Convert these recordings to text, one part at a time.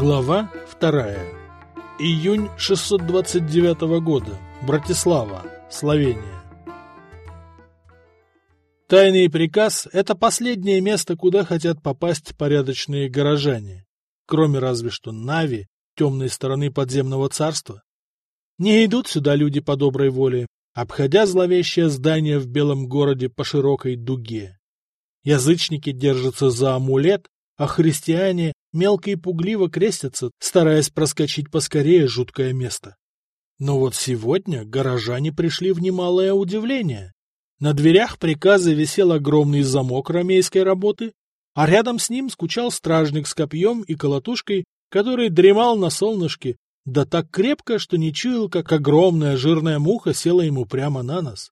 Глава 2. Июнь 629 года. Братислава, Словения. Тайный приказ – это последнее место, куда хотят попасть порядочные горожане, кроме разве что Нави, темной стороны подземного царства. Не идут сюда люди по доброй воле, обходя зловещее здание в белом городе по широкой дуге. Язычники держатся за амулет, а христиане мелко и пугливо крестятся, стараясь проскочить поскорее жуткое место. Но вот сегодня горожане пришли в немалое удивление. На дверях приказа висел огромный замок ромейской работы, а рядом с ним скучал стражник с копьем и колотушкой, который дремал на солнышке, да так крепко, что не чуял, как огромная жирная муха села ему прямо на нос.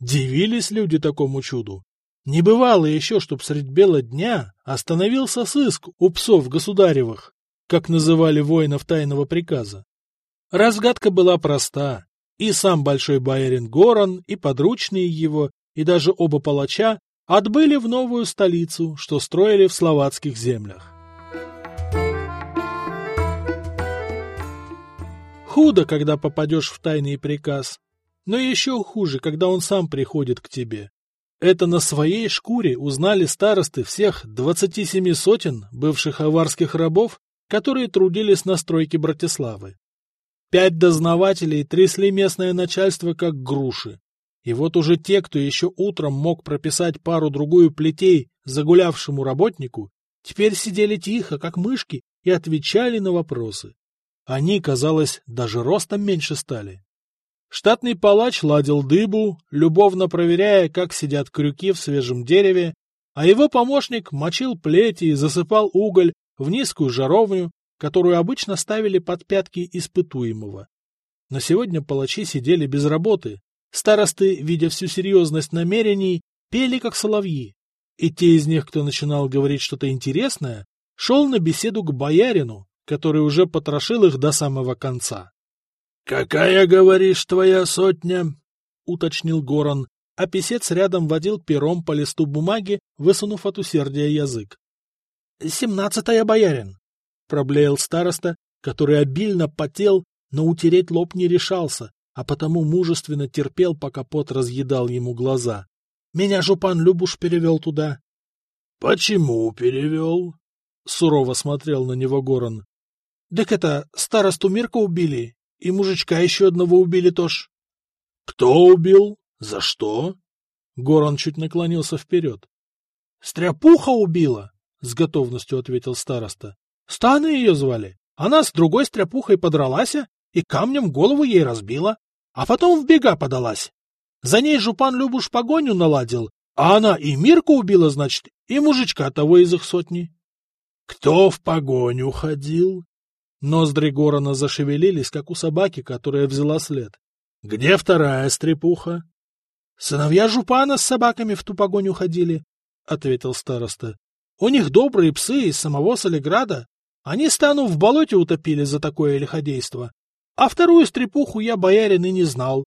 Дивились люди такому чуду. Не бывало еще, чтоб средь бела дня остановился сыск у псов государевых, как называли воинов тайного приказа. Разгадка была проста, и сам большой боярин Горан, и подручные его, и даже оба палача отбыли в новую столицу, что строили в словацких землях. Худо, когда попадешь в тайный приказ, но еще хуже, когда он сам приходит к тебе. Это на своей шкуре узнали старосты всех двадцати семи сотен бывших аварских рабов, которые трудились на стройке Братиславы. Пять дознавателей трясли местное начальство как груши. И вот уже те, кто еще утром мог прописать пару-другую плетей загулявшему работнику, теперь сидели тихо, как мышки, и отвечали на вопросы. Они, казалось, даже ростом меньше стали. Штатный палач ладил дыбу, любовно проверяя, как сидят крюки в свежем дереве, а его помощник мочил плети и засыпал уголь в низкую жаровню, которую обычно ставили под пятки испытуемого. Но сегодня палачи сидели без работы. Старосты, видя всю серьезность намерений, пели как соловьи. И те из них, кто начинал говорить что-то интересное, шел на беседу к боярину, который уже потрошил их до самого конца. «Какая, говоришь, твоя сотня?» — уточнил Горан, а писец рядом водил пером по листу бумаги, высунув от усердия язык. «Семнадцатая, боярин!» — проблеял староста, который обильно потел, но утереть лоб не решался, а потому мужественно терпел, пока пот разъедал ему глаза. «Меня жупан Любуш перевел туда». «Почему перевел?» — сурово смотрел на него Горан. «Так это, старосту Мирка убили, и мужичка еще одного убили тоже. — Кто убил? За что? Горан чуть наклонился вперед. — Стряпуха убила, — с готовностью ответил староста. — Станы ее звали. Она с другой стряпухой подралась и камнем голову ей разбила, а потом в бега подалась. За ней жупан Любуш погоню наладил, а она и Мирку убила, значит, и мужичка того из их сотни. — Кто в погоню ходил? Ноздри Горана зашевелились, как у собаки, которая взяла след. — Где вторая стрепуха? — Сыновья Жупана с собаками в ту погоню ходили, — ответил староста. — У них добрые псы из самого Солиграда. Они стану в болоте утопили за такое лиходейство. А вторую стрепуху я, боярин, и не знал.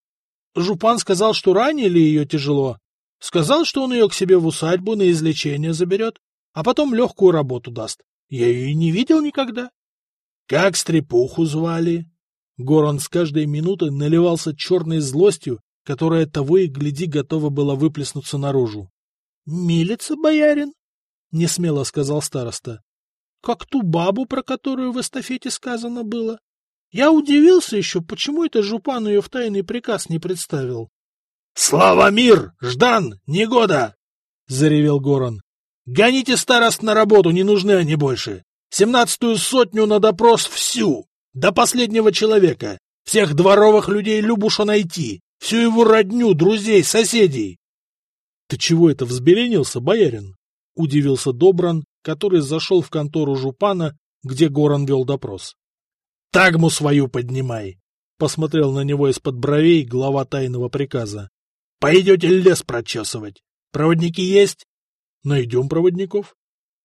Жупан сказал, что ранили ее тяжело. Сказал, что он ее к себе в усадьбу на излечение заберет, а потом легкую работу даст. Я ее и не видел никогда. Как стрепуху звали? Горан с каждой минутой наливался черной злостью, которая того и гляди готова была выплеснуться наружу. — Милица, боярин? — несмело сказал староста. — Как ту бабу, про которую в эстафете сказано было. Я удивился еще, почему это жупан ее в тайный приказ не представил. — Слава мир! Ждан! Негода! — заревел Горан. — Гоните старост на работу, не нужны они больше. Семнадцатую сотню на допрос всю, до последнего человека. Всех дворовых людей Любуша найти, всю его родню, друзей, соседей. — Ты чего это взбеленился, боярин? — удивился Добран, который зашел в контору Жупана, где Горан вел допрос. — Тагму свою поднимай! — посмотрел на него из-под бровей глава тайного приказа. — Пойдете лес прочесывать. Проводники есть? — Найдем проводников. —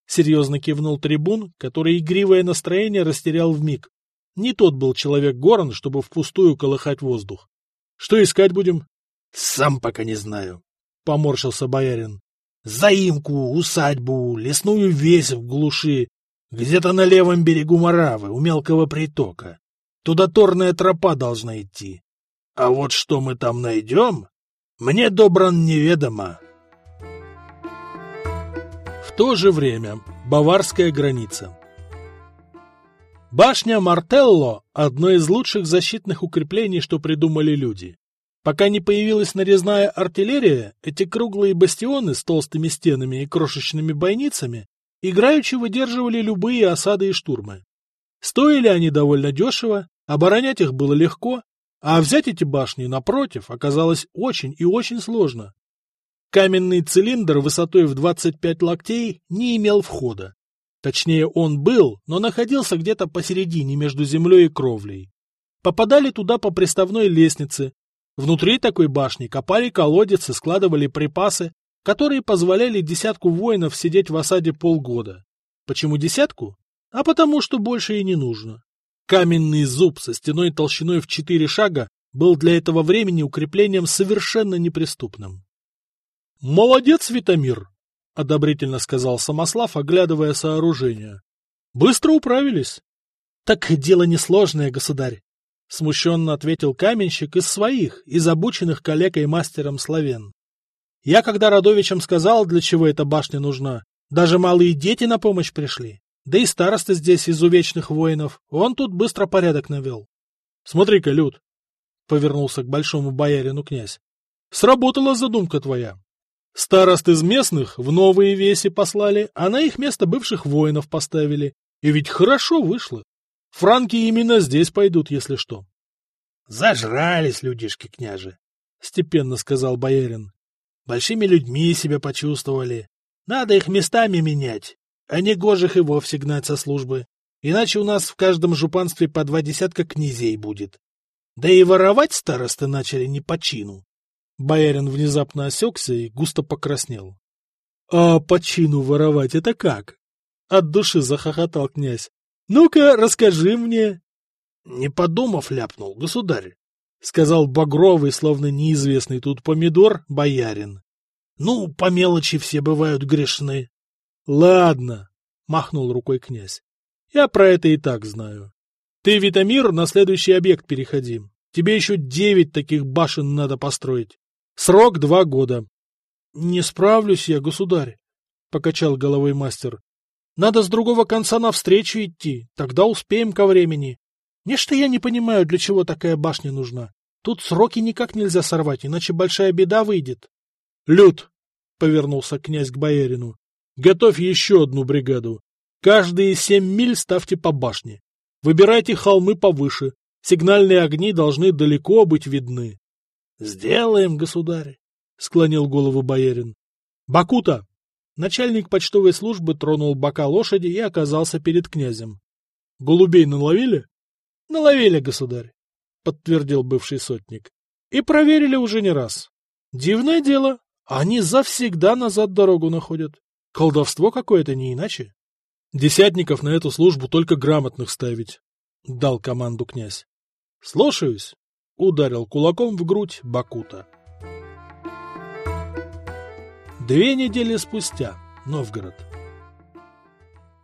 серьезно кивнул трибун, который игривое настроение растерял в миг. Не тот был человек Горан, чтобы впустую колыхать воздух. — Что искать будем? — Сам пока не знаю, — поморщился боярин. — Заимку, усадьбу, лесную весь в глуши. Где-то на левом берегу Моравы, у мелкого притока. Туда торная тропа должна идти. А вот что мы там найдем, мне добран неведомо. То же время Баварская граница. Башня Мартелло – одно из лучших защитных укреплений, что придумали люди. Пока не появилась нарезная артиллерия, эти круглые бастионы с толстыми стенами и крошечными бойницами играючи выдерживали любые осады и штурмы. Стоили они довольно дешево, оборонять их было легко, а взять эти башни, напротив, оказалось очень и очень сложно. Каменный цилиндр высотой в 25 локтей не имел входа. Точнее, он был, но находился где-то посередине между землей и кровлей. Попадали туда по приставной лестнице. Внутри такой башни копали колодец и складывали припасы, которые позволяли десятку воинов сидеть в осаде полгода. Почему десятку? А потому, что больше и не нужно. Каменный зуб со стеной толщиной в четыре шага был для этого времени укреплением совершенно неприступным. «Молодец, Витамир!» — одобрительно сказал Самослав, оглядывая сооружение. «Быстро управились». «Так дело несложное, государь», — смущенно ответил каменщик из своих, из обученных коллегой мастером славян. Я когда Радовичам сказал, для чего эта башня нужна, даже малые дети на помощь пришли. Да и староста здесь из увечных воинов, он тут быстро порядок навел. — Смотри-ка, Люд, — повернулся к большому боярину князь, — сработала задумка твоя. Старост из местных в новые веси послали, а на их место бывших воинов поставили. И ведь хорошо вышло. Франки именно здесь пойдут, если что. — Зажрались людишки, княже, — степенно сказал боярин. Большими людьми себя почувствовали. Надо их местами менять, а не гожих и вовсе гнать со службы. Иначе у нас в каждом жупанстве по два десятка князей будет. Да и воровать старосты начали не по чину. Боярин внезапно осекся и густо покраснел. — А по чину воровать это как? — от души захохотал князь. — Ну-ка, расскажи мне. — Не подумав, ляпнул государь. — сказал багровый, словно неизвестный тут помидор, боярин. — Ну, по мелочи все бывают грешны. — Ладно, — махнул рукой князь. — Я про это и так знаю. Ты, Витамир, на следующий объект переходи. Тебе еще девять таких башен надо построить. Срок два года. — Не справлюсь я, государь, — покачал головой мастер. — Надо с другого конца навстречу идти, тогда успеем ко времени. Нечто я не понимаю, для чего такая башня нужна. Тут сроки никак нельзя сорвать, иначе большая беда выйдет. — Люд, — повернулся князь к боярину, — готовь еще одну бригаду. Каждые семь миль ставьте по башне. Выбирайте холмы повыше. Сигнальные огни должны далеко быть видны. — Сделаем, государь, — склонил голову боярин. — Бакута! Начальник почтовой службы тронул бока лошади и оказался перед князем. — Голубей наловили? — Наловили, государь, — подтвердил бывший сотник. — И проверили уже не раз. Дивное дело, они завсегда назад дорогу находят. Колдовство какое-то, не иначе. Десятников на эту службу только грамотных ставить, — дал команду князь. — Слушаюсь, — ударил кулаком в грудь Бакута. Две недели спустя. Новгород.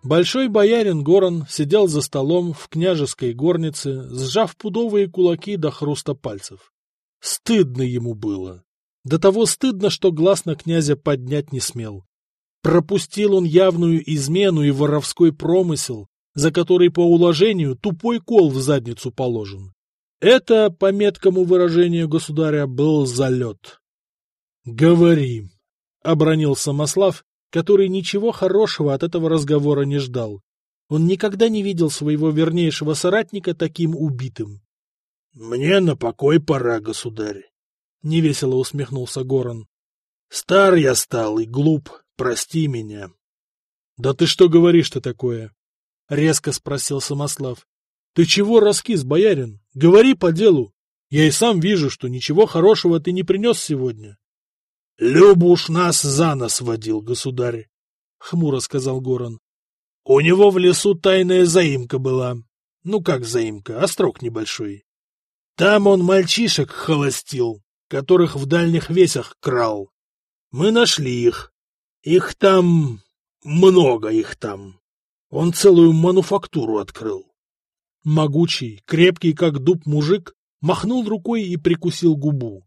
Большой боярин Горан сидел за столом в княжеской горнице, сжав пудовые кулаки до хруста пальцев. Стыдно ему было. До того стыдно, что глаз на князя поднять не смел. Пропустил он явную измену и воровской промысел, за который по уложению тупой кол в задницу положен. Это, по меткому выражению государя, был залет. — Говори, — обронил Самослав, который ничего хорошего от этого разговора не ждал. Он никогда не видел своего вернейшего соратника таким убитым. — Мне на покой пора, государь, — невесело усмехнулся Горан. — Стар я стал и глуп, прости меня. — Да ты что говоришь-то такое? — резко спросил Самослав. — Ты чего раскис, боярин? Говори по делу. Я и сам вижу, что ничего хорошего ты не принес сегодня. Любуш нас за нос водил, государь, — хмуро сказал Горан. У него в лесу тайная заимка была. Ну как заимка, острог небольшой. Там он мальчишек холостил, которых в дальних весях крал. Мы нашли их. Их там... много их там. Он целую мануфактуру открыл. Могучий, крепкий как дуб мужик махнул рукой и прикусил губу.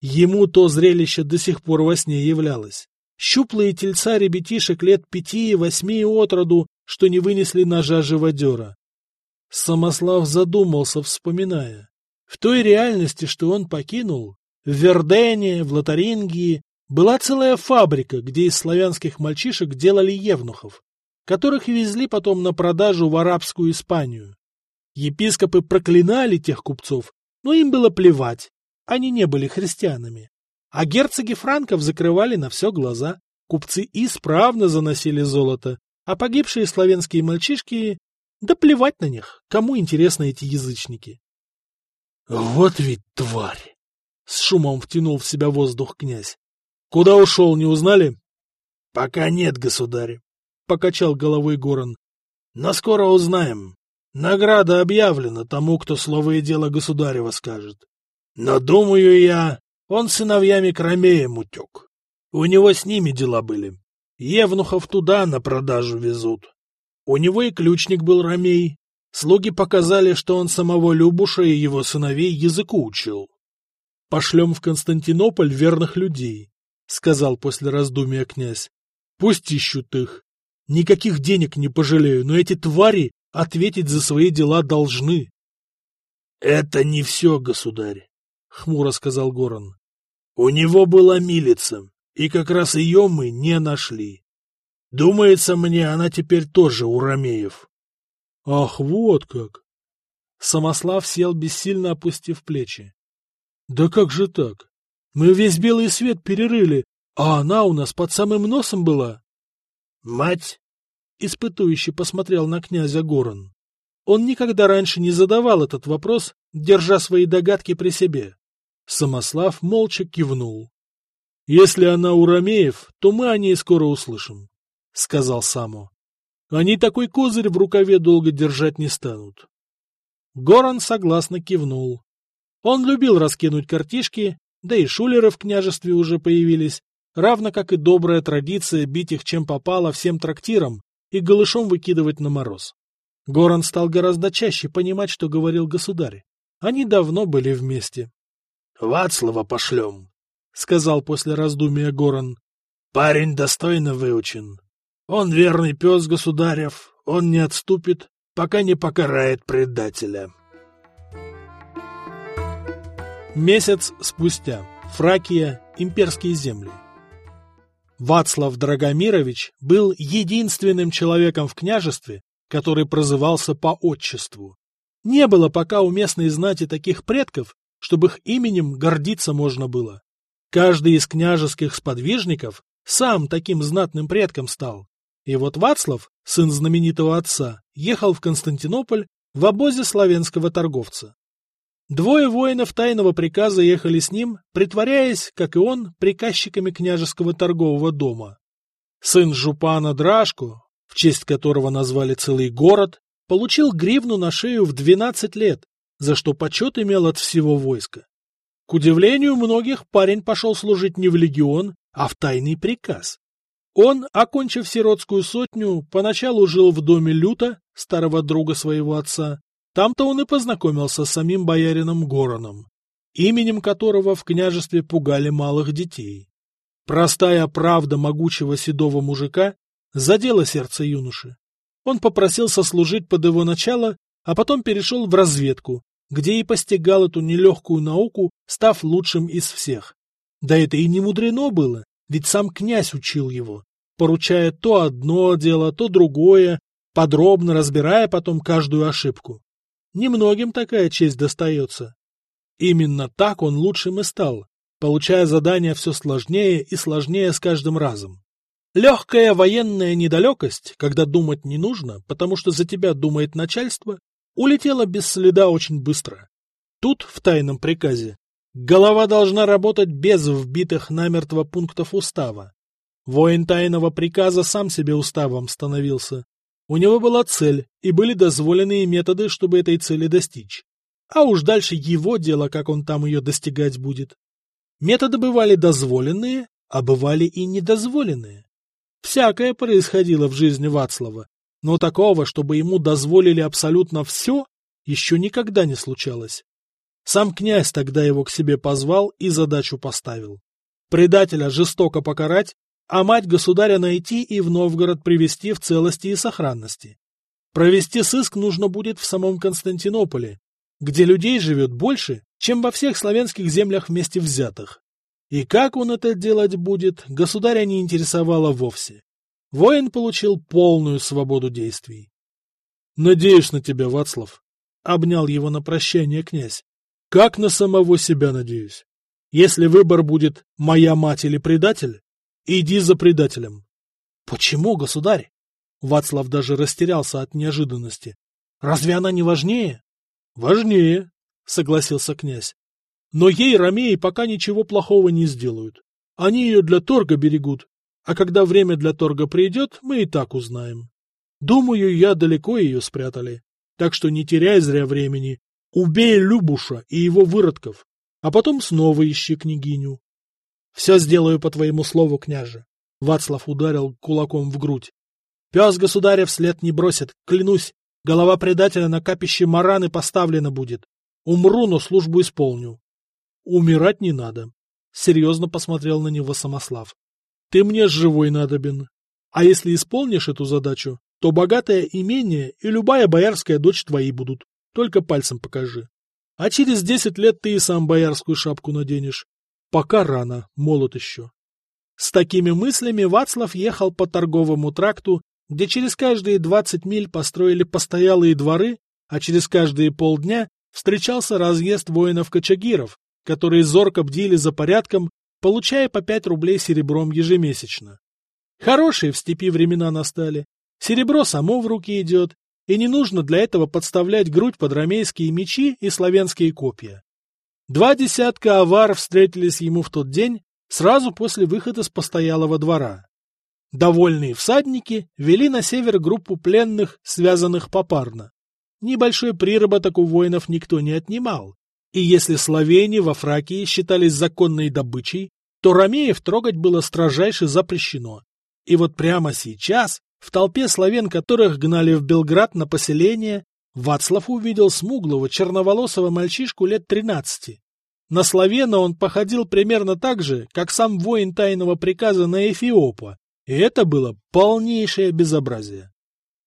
Ему то зрелище до сих пор во сне являлось. Щуплые тельца ребятишек лет пяти-восьми от роду, что не вынесли ножа живодера. Самослав задумался, вспоминая. В той реальности, что он покинул, в Вердене, в Лотарингии, была целая фабрика, где из славянских мальчишек делали евнухов, которых везли потом на продажу в арабскую Испанию. Епископы проклинали тех купцов, но им было плевать, они не были христианами. А герцоги франков закрывали на все глаза, купцы исправно заносили золото, а погибшие славянские мальчишки... Да плевать на них, кому интересны эти язычники. — Вот ведь тварь! — с шумом втянул в себя воздух князь. — Куда ушел, не узнали? — Пока нет, государь, — покачал головой Горан. — Но скоро узнаем. Награда объявлена тому, кто слово и дело государева скажет. Но, думаю я, он сыновьями к Ромеям утек. У него с ними дела были. Евнухов туда на продажу везут. У него и ключник был Ромей. Слуги показали, что он самого Любуша и его сыновей языку учил. — Пошлем в Константинополь верных людей, — сказал после раздумия князь. — Пусть ищут их. Никаких денег не пожалею, но эти твари ответить за свои дела должны. — Это не все, государь хмуро сказал Горан. У него была милица, и как раз ее мы не нашли. Думается мне, она теперь тоже у Ромеев. Ах, вот как! Самослав сел, бессильно опустив плечи. Да как же так? Мы весь белый свет перерыли, а она у нас под самым носом была. Мать? Испытующий посмотрел на князя Горан. Он никогда раньше не задавал этот вопрос, держа свои догадки при себе. Самослав молча кивнул. — Если она у Ромеев, то мы о ней скоро услышим, — сказал Само. — Они такой козырь в рукаве долго держать не станут. Горан согласно кивнул. Он любил раскинуть картишки, да и шулеры в княжестве уже появились, равно как и добрая традиция бить их чем попало всем трактирам и голышом выкидывать на мороз. Горан стал гораздо чаще понимать, что говорил государь. Они давно были вместе. — Вацлава пошлем, — сказал после раздумия Горан. — Парень достойно выучен. Он верный пес государев, он не отступит, пока не покарает предателя. Месяц спустя. Фракия, имперские земли. Вацлав Драгомирович был единственным человеком в княжестве, который прозывался по отчеству. Не было пока у местной знати таких предков, чтобы их именем гордиться можно было. Каждый из княжеских сподвижников сам таким знатным предком стал. И вот Вацлав, сын знаменитого отца, ехал в Константинополь в обозе славянского торговца. Двое воинов тайного приказа ехали с ним, притворяясь, как и он, приказчиками княжеского торгового дома. Сын Жупана Драшку, в честь которого назвали целый город, получил гривну на шею в 12 лет за что почет имел от всего войска. К удивлению многих, парень пошел служить не в легион, а в тайный приказ. Он, окончив сиротскую сотню, поначалу жил в доме Люта, старого друга своего отца. Там-то он и познакомился с самим боярином Гороном, именем которого в княжестве пугали малых детей. Простая правда могучего седого мужика задела сердце юноши. Он попросился служить под его начало а потом перешел в разведку, где и постигал эту нелегкую науку, став лучшим из всех. Да это и не мудрено было, ведь сам князь учил его, поручая то одно дело, то другое, подробно разбирая потом каждую ошибку. Немногим такая честь достается. Именно так он лучшим и стал, получая задания все сложнее и сложнее с каждым разом. Легкая военная недалекость, когда думать не нужно, потому что за тебя думает начальство, улетела без следа очень быстро. Тут, в тайном приказе, голова должна работать без вбитых намертво пунктов устава. Воин тайного приказа сам себе уставом становился. У него была цель, и были дозволенные методы, чтобы этой цели достичь. А уж дальше его дело, как он там ее достигать будет. Методы бывали дозволенные, а бывали и недозволенные. Всякое происходило в жизни Вацлава, Но такого, чтобы ему дозволили абсолютно все, еще никогда не случалось. Сам князь тогда его к себе позвал и задачу поставил. Предателя жестоко покарать, а мать государя найти и в Новгород привести в целости и сохранности. Провести сыск нужно будет в самом Константинополе, где людей живет больше, чем во всех славянских землях вместе взятых. И как он это делать будет, государя не интересовало вовсе. Воин получил полную свободу действий. — Надеюсь на тебя, Вацлав, — обнял его на прощание князь. — Как на самого себя надеюсь. Если выбор будет «моя мать» или «предатель», иди за предателем. — Почему, государь? Вацлав даже растерялся от неожиданности. — Разве она не важнее? — Важнее, — согласился князь. Но ей ромеи пока ничего плохого не сделают. Они ее для торга берегут, а когда время для торга придет, мы и так узнаем. Думаю, я далеко ее спрятали. Так что не теряй зря времени. Убей Любуша и его выродков, а потом снова ищи княгиню. — Все сделаю по твоему слову, княже. Вацлав ударил кулаком в грудь. Пес государя вслед не бросит, клянусь. Голова предателя на капище Мараны поставлена будет. Умру, но службу исполню. Умирать не надо. Серьезно посмотрел на него Самослав. Ты мне живой надобен. А если исполнишь эту задачу, то богатое имение и любая боярская дочь твои будут. Только пальцем покажи. А через десять лет ты и сам боярскую шапку наденешь. Пока рано, молод еще. С такими мыслями Вацлав ехал по торговому тракту, где через каждые двадцать миль построили постоялые дворы, а через каждые полдня встречался разъезд воинов-кочагиров, которые зорко бдили за порядком, получая по пять рублей серебром ежемесячно. Хорошие в степи времена настали. Серебро само в руки идет, и не нужно для этого подставлять грудь под ромейские мечи и славянские копья. Два десятка авар встретились ему в тот день, сразу после выхода с постоялого двора. Довольные всадники вели на север группу пленных, связанных попарно. Небольшой приработок у воинов никто не отнимал, и если словени во Фракии считались законной добычей, то ромеев трогать было строжайше запрещено. И вот прямо сейчас, в толпе славян, которых гнали в Белград на поселение, Вацлав увидел смуглого черноволосого мальчишку лет тринадцати. На славена он походил примерно так же, как сам воин тайного приказа на Эфиопа, и это было полнейшее безобразие.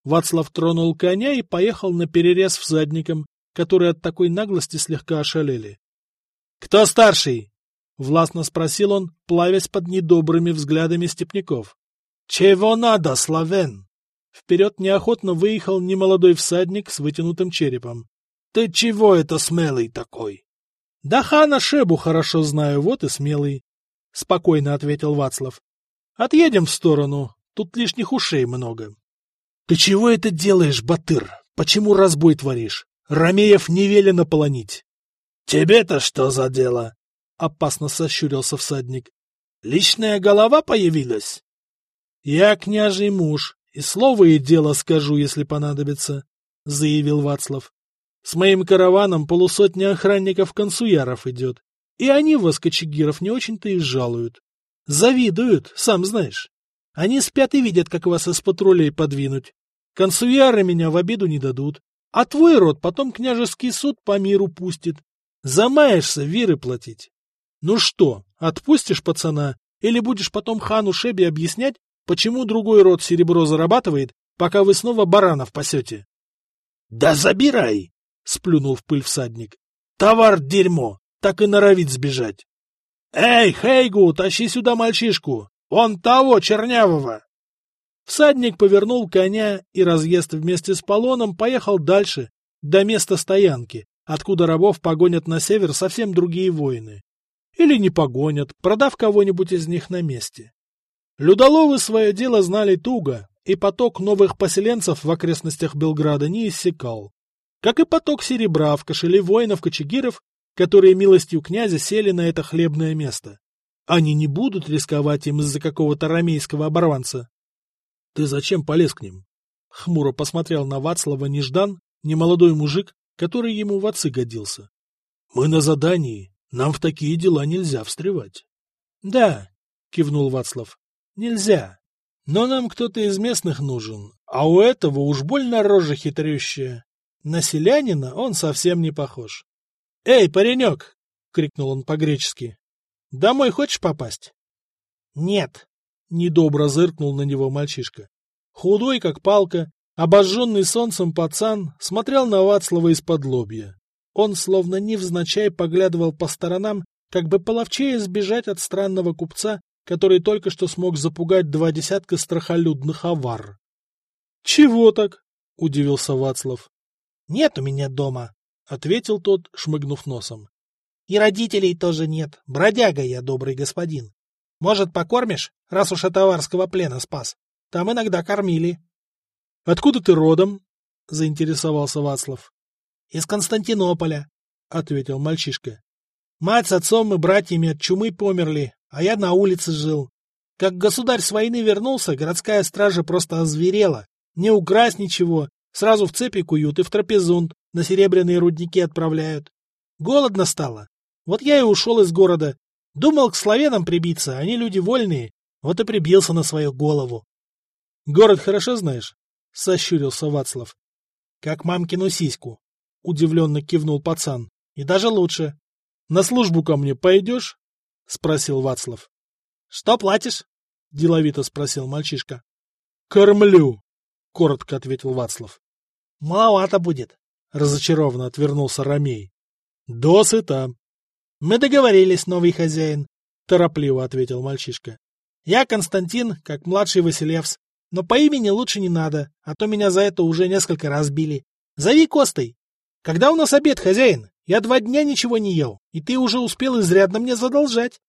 Вацлав тронул коня и поехал на перерез всадникам, которые от такой наглости слегка ошалели. — Кто старший? — властно спросил он, плавясь под недобрыми взглядами степняков. — Чего надо, Славен? Вперед неохотно выехал немолодой всадник с вытянутым черепом. — Ты чего это смелый такой? — Да хана Шебу хорошо знаю, вот и смелый, — спокойно ответил Вацлав. — Отъедем в сторону, тут лишних ушей много. — Ты чего это делаешь, Батыр? Почему разбой творишь? Ромеев не велено полонить. — Тебе-то что за дело? — опасно сощурился всадник. — Личная голова появилась? — Я княжий муж, и слово и дело скажу, если понадобится, — заявил Вацлав. — С моим караваном полусотня охранников-консуяров идет, и они вас, кочегиров, не очень-то и жалуют. Завидуют, сам знаешь. Они спят и видят, как вас из патрулей подвинуть. Консуяры меня в обиду не дадут, а твой род потом княжеский суд по миру пустит. Замаешься виры платить. Ну что, отпустишь пацана, или будешь потом хану Шеби объяснять, почему другой род серебро зарабатывает, пока вы снова баранов пасете? — Да забирай! — сплюнул в пыль всадник. — Товар дерьмо, так и норовит сбежать. — Эй, Хейгу, тащи сюда мальчишку! Он того, чернявого! Всадник повернул коня, и разъезд вместе с полоном поехал дальше, до места стоянки, откуда рабов погонят на север совсем другие воины. Или не погонят, продав кого-нибудь из них на месте. Людоловы свое дело знали туго, и поток новых поселенцев в окрестностях Белграда не иссякал. Как и поток серебра в кошеле воинов-кочегиров, которые милостью князя сели на это хлебное место. Они не будут рисковать им из-за какого-то рамейского оборванца. Ты зачем полез к ним? Хмуро посмотрел на Вацлава Неждан, немолодой мужик, который ему в отцы годился. Мы на задании, нам в такие дела нельзя встревать. Да, кивнул Вацлав, нельзя. Но нам кто-то из местных нужен, А у этого уж больно рожа хитрющая. На селянина он совсем не похож. — Эй, паренек! — крикнул он по-гречески. — Домой хочешь попасть? — Нет. Недобро зыркнул на него мальчишка. Худой, как палка, обожженный солнцем пацан смотрел на Вацлава из-под лобья. Он словно невзначай поглядывал по сторонам, как бы половчее сбежать от странного купца, который только что смог запугать два десятка страхолюдных авар. — Чего так? — удивился Вацлав. — Нет у меня дома, — ответил тот, шмыгнув носом. — И родителей тоже нет. Бродяга я, добрый господин. Может, покормишь, раз уж от аварского плена спас? Там иногда кормили. — Откуда ты родом? — заинтересовался Вацлав. — Из Константинополя, — ответил мальчишка. — Мать с отцом и братьями от чумы померли, а я на улице жил. Как государь с войны вернулся, городская стража просто озверела. Не украсть ничего, сразу в цепи куют и в трапезунд, на серебряные рудники отправляют. Голодно стало. Вот я и ушел из города. Думал к славянам прибиться, они люди вольные. Вот и прибился на свою голову. — Город хорошо знаешь? — сощурился Вацлав. — Как мамкину сиську. — удивленно кивнул пацан. — И даже лучше. — На службу ко мне пойдешь? — спросил Вацлав. — Что платишь? — деловито спросил мальчишка. — Кормлю, — коротко ответил Вацлав. — Маловато будет, — разочарованно отвернулся Ромей. — Досыта. — Мы договорились, новый хозяин, — торопливо ответил мальчишка. — Я Константин, как младший Василевс, но по имени лучше не надо, а то меня за это уже несколько раз били. Зови Костой. Когда у нас обед, хозяин? Я два дня ничего не ел, и ты уже успел изрядно мне задолжать.